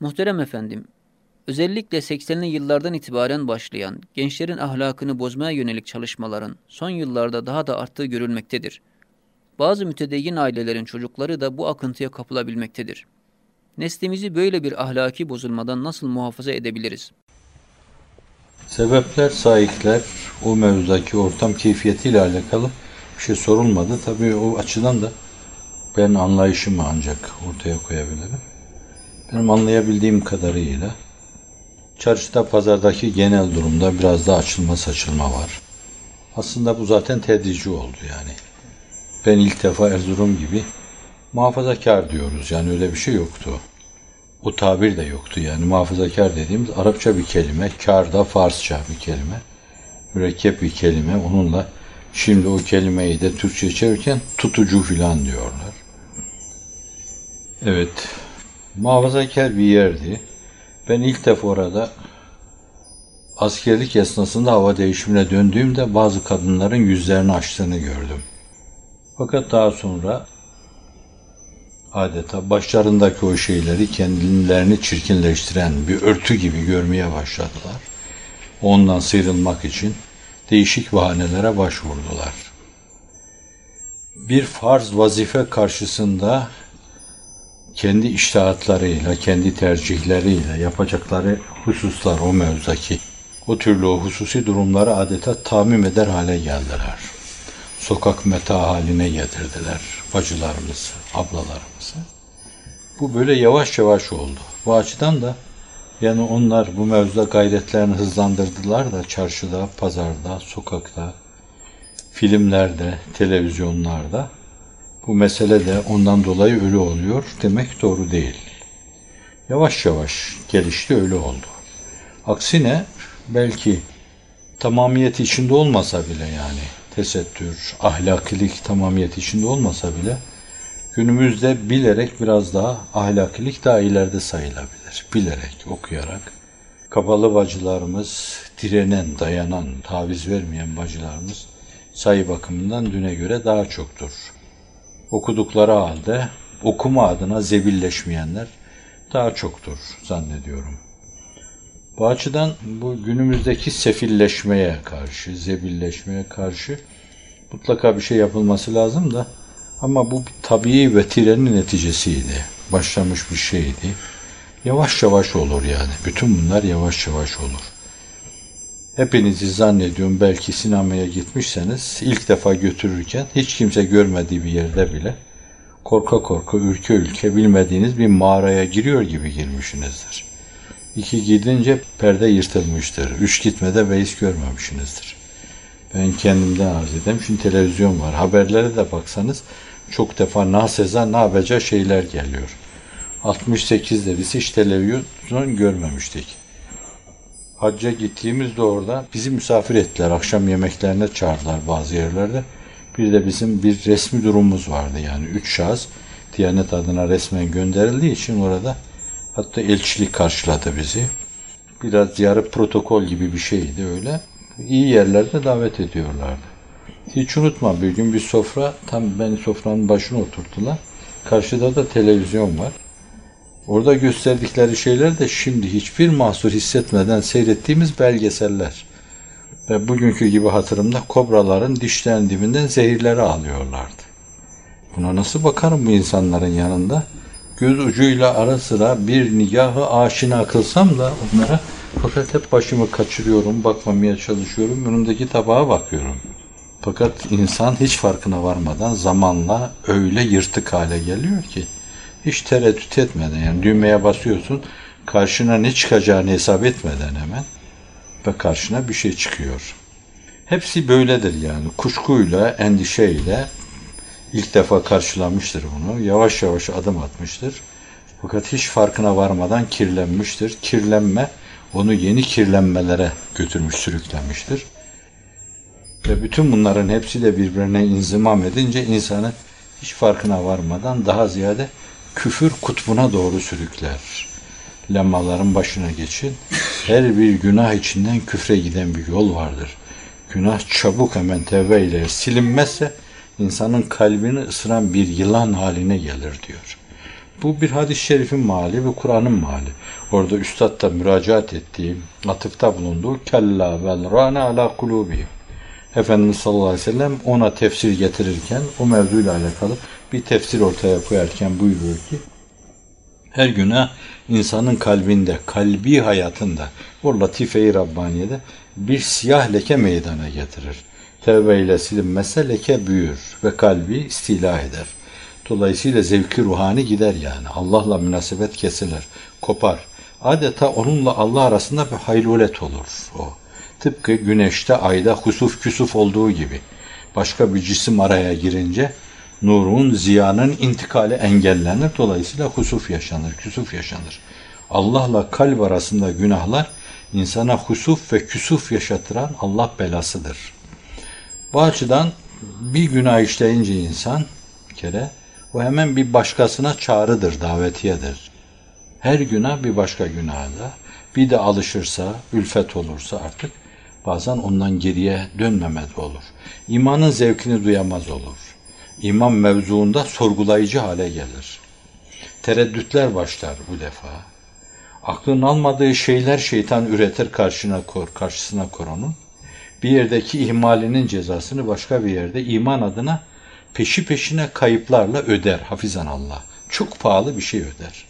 Muhterem efendim, özellikle 80'li yıllardan itibaren başlayan gençlerin ahlakını bozmaya yönelik çalışmaların son yıllarda daha da arttığı görülmektedir. Bazı mütedeyyin ailelerin çocukları da bu akıntıya kapılabilmektedir. Neslimizi böyle bir ahlaki bozulmadan nasıl muhafaza edebiliriz? Sebepler, sahipler, o mevzudaki ortam keyfiyetiyle alakalı bir şey sorulmadı. Tabii o açıdan da ben anlayışımı ancak ortaya koyabilirim. Benim anlayabildiğim kadarıyla çarşıda, pazardaki genel durumda biraz daha açılma saçılma var. Aslında bu zaten tedrici oldu yani. Ben ilk defa Erzurum gibi muhafazakar diyoruz. Yani öyle bir şey yoktu. O tabir de yoktu yani muhafazakar dediğimiz Arapça bir kelime, kar da Farsça bir kelime. Mürekkep bir kelime. Onunla şimdi o kelimeyi de Türkçe çevirirken tutucu filan diyorlar. Evet, muhafazakar bir yerdi. Ben ilk defa orada askerlik esnasında hava değişimine döndüğümde bazı kadınların yüzlerini açtığını gördüm. Fakat daha sonra adeta başlarındaki o şeyleri kendilerini çirkinleştiren bir örtü gibi görmeye başladılar. Ondan sıyrılmak için değişik bahanelere başvurdular. Bir farz vazife karşısında kendi iştahatlarıyla, kendi tercihleriyle yapacakları hususlar o mevzudaki o türlü o hususi durumları adeta tamim eder hale geldiler. Sokak meta haline getirdiler bacılarımızı, ablalarımızı. Bu böyle yavaş yavaş oldu. Bu açıdan da yani onlar bu mevzuda gayretlerini hızlandırdılar da çarşıda, pazarda, sokakta, filmlerde, televizyonlarda bu mesele de ondan dolayı ölü oluyor demek doğru değil. Yavaş yavaş gelişti öyle oldu. Aksine belki tamamiyet içinde olmasa bile yani tesettür, ahlakilik tamamiyet içinde olmasa bile günümüzde bilerek biraz daha ahlakilik daha ileride sayılabilir. Bilerek, okuyarak. Kapalı bacılarımız, direnen, dayanan, taviz vermeyen bacılarımız sayı bakımından düne göre daha çoktur. Okudukları halde okuma adına zebilleşmeyenler daha çoktur zannediyorum. Bu açıdan bu günümüzdeki sefilleşmeye karşı, zebilleşmeye karşı mutlaka bir şey yapılması lazım da ama bu tabii ve tirenin neticesiydi. Başlamış bir şeydi. Yavaş yavaş olur yani. Bütün bunlar yavaş yavaş olur. Hepinizi zannediyorum belki sinemaya gitmişseniz ilk defa götürürken hiç kimse görmediği bir yerde bile korka korka ülke ülke bilmediğiniz bir mağaraya giriyor gibi girmişsinizdir. İki gidince perde yırtılmıştır. Üç gitmede beis görmemişsinizdir. Ben kendimden arz edeyim. Şimdi televizyon var. Haberlere de baksanız çok defa naseza nabeca şeyler geliyor. 68'de biz hiç televizyon görmemiştik. Hacca gittiğimizde orada bizi misafir ettiler. Akşam yemeklerine çağırdılar bazı yerlerde. Bir de bizim bir resmi durumumuz vardı yani. Üç şahıs Diyanet adına resmen gönderildiği için orada hatta elçilik karşıladı bizi. Biraz yarı protokol gibi bir şeydi öyle. İyi yerlerde davet ediyorlardı. Hiç unutma bir gün bir sofra, tam beni sofranın başına oturttular. Karşıda da televizyon var. Orada gösterdikleri şeyler de şimdi hiçbir mahsur hissetmeden seyrettiğimiz belgeseller. Ve bugünkü gibi hatırımda kobraların dişlerinin dibinden zehirleri alıyorlardı. Buna nasıl bakarım bu insanların yanında? Göz ucuyla ara sıra bir nigahı aşina kılsam da onlara fakat hep başımı kaçırıyorum, bakmamaya çalışıyorum, önümdeki tabağa bakıyorum. Fakat insan hiç farkına varmadan zamanla öyle yırtık hale geliyor ki hiç tereddüt etmeden yani düğmeye basıyorsun karşına ne çıkacağını hesap etmeden hemen ve karşına bir şey çıkıyor. Hepsi böyledir yani kuşkuyla, endişeyle ilk defa karşılamıştır bunu. Yavaş yavaş adım atmıştır. Fakat hiç farkına varmadan kirlenmiştir. Kirlenme onu yeni kirlenmelere götürmüş, sürüklenmiştir. Ve bütün bunların hepsi de birbirine inzimam edince insanı hiç farkına varmadan daha ziyade küfür kutbuna doğru sürükler. Lemmaların başına geçin. Her bir günah içinden küfre giden bir yol vardır. Günah çabuk hemen tevbe ile silinmezse insanın kalbini ısıran bir yılan haline gelir diyor. Bu bir hadis-i şerifin mali ve Kur'an'ın mali. Orada üstad da müracaat ettiği, atıfta bulunduğu kella vel rana ala kulubihim. Efendimiz sallallahu aleyhi ve sellem ona tefsir getirirken o mevzuyla alakalı bir tefsir ortaya koyarken buyuruyor ki her günah insanın kalbinde, kalbi hayatında, o latife-i Rabbaniye'de bir siyah leke meydana getirir. Tevbe ile silinmezse leke büyür ve kalbi istila eder. Dolayısıyla zevki ruhani gider yani. Allah'la münasebet kesilir, kopar. Adeta onunla Allah arasında bir haylulet olur o. Tıpkı güneşte, ayda husuf küsuf olduğu gibi. Başka bir cisim araya girince nurun, ziyanın intikali engellenir. Dolayısıyla husuf yaşanır, küsuf yaşanır. Allah'la kalp arasında günahlar insana husuf ve küsuf yaşatıran Allah belasıdır. Bu açıdan bir günah işleyince insan bir kere o hemen bir başkasına çağrıdır, davetiyedir. Her günah bir başka günahda. Bir de alışırsa, ülfet olursa artık bazen ondan geriye dönmemek olur. İmanın zevkini duyamaz olur. İman mevzuunda sorgulayıcı hale gelir. Tereddütler başlar bu defa. Aklın almadığı şeyler şeytan üretir karşına kor, karşısına kor onun. Bir yerdeki ihmalinin cezasını başka bir yerde iman adına peşi peşine kayıplarla öder hafizan Allah. Çok pahalı bir şey öder.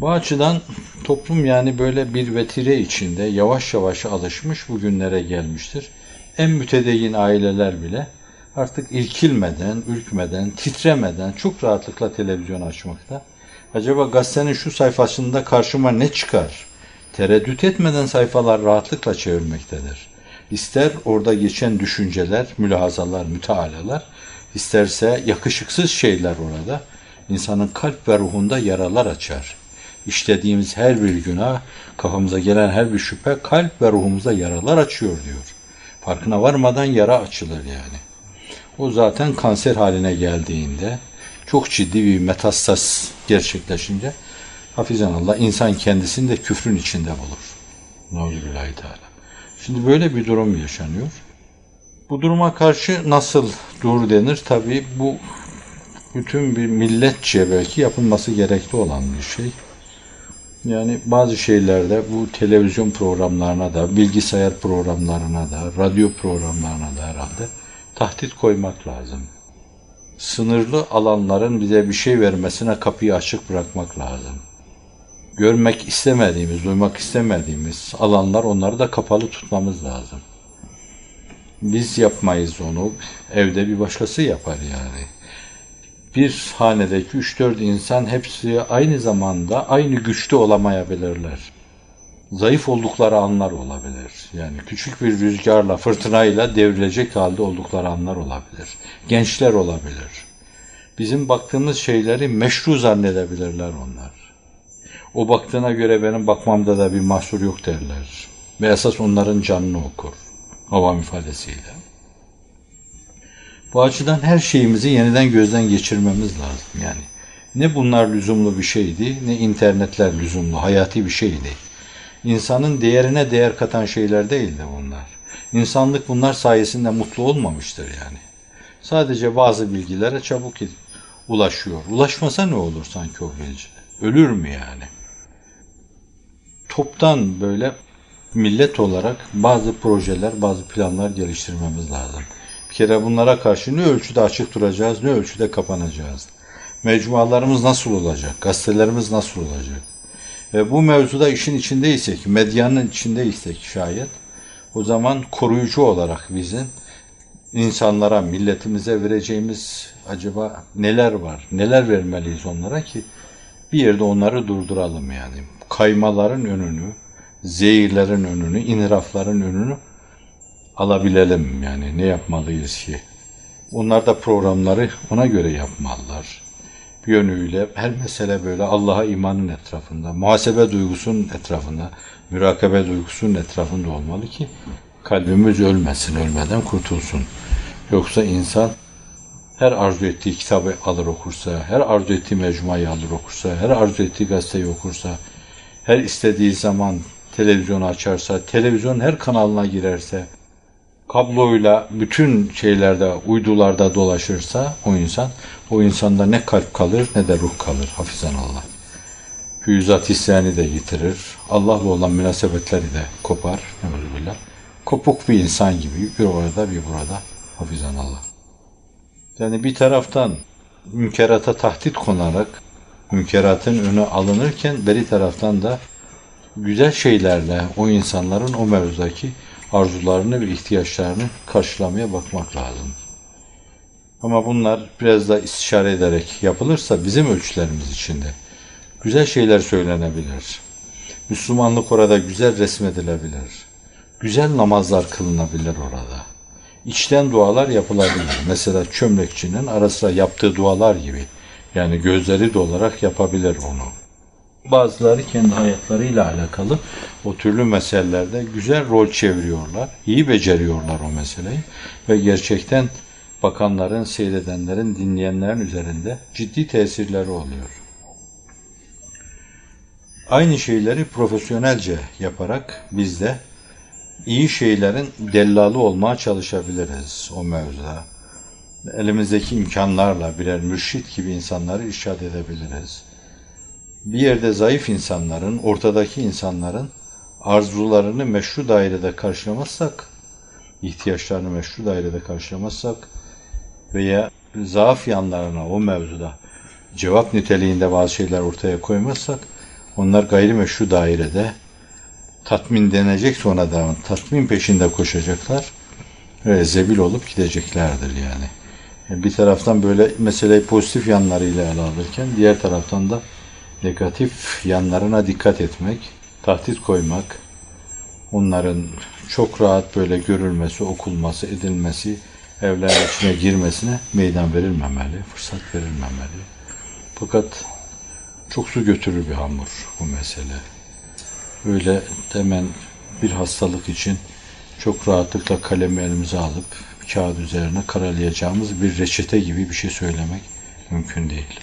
Bu açıdan toplum yani böyle bir vetire içinde yavaş yavaş alışmış bugünlere gelmiştir. En mütedeyyin aileler bile artık irkilmeden, ürkmeden, titremeden çok rahatlıkla televizyon açmakta. Acaba gazetenin şu sayfasında karşıma ne çıkar? Tereddüt etmeden sayfalar rahatlıkla çevirmektedir. İster orada geçen düşünceler, mülahazalar, mütealalar, isterse yakışıksız şeyler orada insanın kalp ve ruhunda yaralar açar. İşlediğimiz her bir günah, kafamıza gelen her bir şüphe kalp ve ruhumuza yaralar açıyor diyor. Farkına varmadan yara açılır yani. O zaten kanser haline geldiğinde çok ciddi bir metastas gerçekleşince hafizan Allah insan kendisini de küfrün içinde bulur. Nauzubillahi Teala. Şimdi böyle bir durum yaşanıyor. Bu duruma karşı nasıl dur denir? Tabii bu bütün bir milletçe belki yapılması gerekli olan bir şey. Yani bazı şeylerde bu televizyon programlarına da, bilgisayar programlarına da, radyo programlarına da herhalde tahdit koymak lazım. Sınırlı alanların bize bir şey vermesine kapıyı açık bırakmak lazım. Görmek istemediğimiz, duymak istemediğimiz alanlar onları da kapalı tutmamız lazım. Biz yapmayız onu, evde bir başkası yapar yani. Bir hanedeki 3-4 insan hepsi aynı zamanda aynı güçte olamayabilirler zayıf oldukları anlar olabilir. Yani küçük bir rüzgarla, fırtınayla devrilecek halde oldukları anlar olabilir. Gençler olabilir. Bizim baktığımız şeyleri meşru zannedebilirler onlar. O baktığına göre benim bakmamda da bir mahsur yok derler. Ve esas onların canını okur. Havam ifadesiyle. Bu açıdan her şeyimizi yeniden gözden geçirmemiz lazım. Yani ne bunlar lüzumlu bir şeydi, ne internetler lüzumlu, hayati bir şeydi. İnsanın değerine değer katan şeyler değildi bunlar. İnsanlık bunlar sayesinde mutlu olmamıştır yani. Sadece bazı bilgilere çabuk ulaşıyor. Ulaşmasa ne olur sanki o bilgi? Ölür mü yani? Toptan böyle millet olarak bazı projeler, bazı planlar geliştirmemiz lazım. Bir kere bunlara karşı ne ölçüde açık duracağız, ne ölçüde kapanacağız. Mecmualarımız nasıl olacak? Gazetelerimiz nasıl olacak? Ve bu mevzuda işin içindeysek, medyanın içindeysek şayet, o zaman koruyucu olarak bizim insanlara, milletimize vereceğimiz acaba neler var? Neler vermeliyiz onlara ki bir yerde onları durduralım yani. Kaymaların önünü, zehirlerin önünü, inhirafların önünü alabilelim yani ne yapmalıyız ki? Onlar da programları ona göre yapmalılar yönüyle her mesele böyle Allah'a imanın etrafında, muhasebe duygusunun etrafında, mürakabe duygusunun etrafında olmalı ki kalbimiz ölmesin, ölmeden kurtulsun. Yoksa insan her arzu ettiği kitabı alır okursa, her arzu ettiği mecmuayı alır okursa, her arzu ettiği gazeteyi okursa, her istediği zaman televizyonu açarsa, televizyon her kanalına girerse, kabloyla bütün şeylerde, uydularda dolaşırsa o insan, o insanda ne kalp kalır ne de ruh kalır. Hafizan Allah. Füyüzat hislerini de yitirir. Allah'la olan münasebetleri de kopar. Neuzubillah. Kopuk bir insan gibi bir orada bir burada. Hafizan Allah. Yani bir taraftan münkerata tahdit konarak münkeratın önü alınırken beri taraftan da güzel şeylerle o insanların o mevzudaki arzularını ve ihtiyaçlarını karşılamaya bakmak lazım. Ama bunlar biraz da istişare ederek yapılırsa bizim ölçülerimiz içinde güzel şeyler söylenebilir. Müslümanlık orada güzel resmedilebilir. Güzel namazlar kılınabilir orada. İçten dualar yapılabilir. Mesela çömlekçinin ara sıra yaptığı dualar gibi. Yani gözleri dolarak yapabilir onu. Bazıları kendi hayatlarıyla alakalı o türlü meselelerde güzel rol çeviriyorlar. iyi beceriyorlar o meseleyi. Ve gerçekten bakanların, seyredenlerin, dinleyenlerin üzerinde ciddi tesirleri oluyor. Aynı şeyleri profesyonelce yaparak biz de iyi şeylerin dellalı olmaya çalışabiliriz o mevzuda. Elimizdeki imkanlarla birer mürşit gibi insanları irşad edebiliriz. Bir yerde zayıf insanların, ortadaki insanların arzularını meşru dairede karşılamazsak, ihtiyaçlarını meşru dairede karşılamazsak veya zaaf yanlarına o mevzuda cevap niteliğinde bazı şeyler ortaya koymazsak, onlar gayrimeşru dairede tatmin denecek sonradan tatmin peşinde koşacaklar ve zebil olup gideceklerdir yani. yani. Bir taraftan böyle meseleyi pozitif yanlarıyla ele alırken diğer taraftan da negatif yanlarına dikkat etmek, tahdit koymak, onların çok rahat böyle görülmesi, okulması, edilmesi, evler içine girmesine meydan verilmemeli, fırsat verilmemeli. Fakat çok su götürür bir hamur bu mesele. Öyle hemen bir hastalık için çok rahatlıkla kalemi elimize alıp kağıt üzerine karalayacağımız bir reçete gibi bir şey söylemek mümkün değil.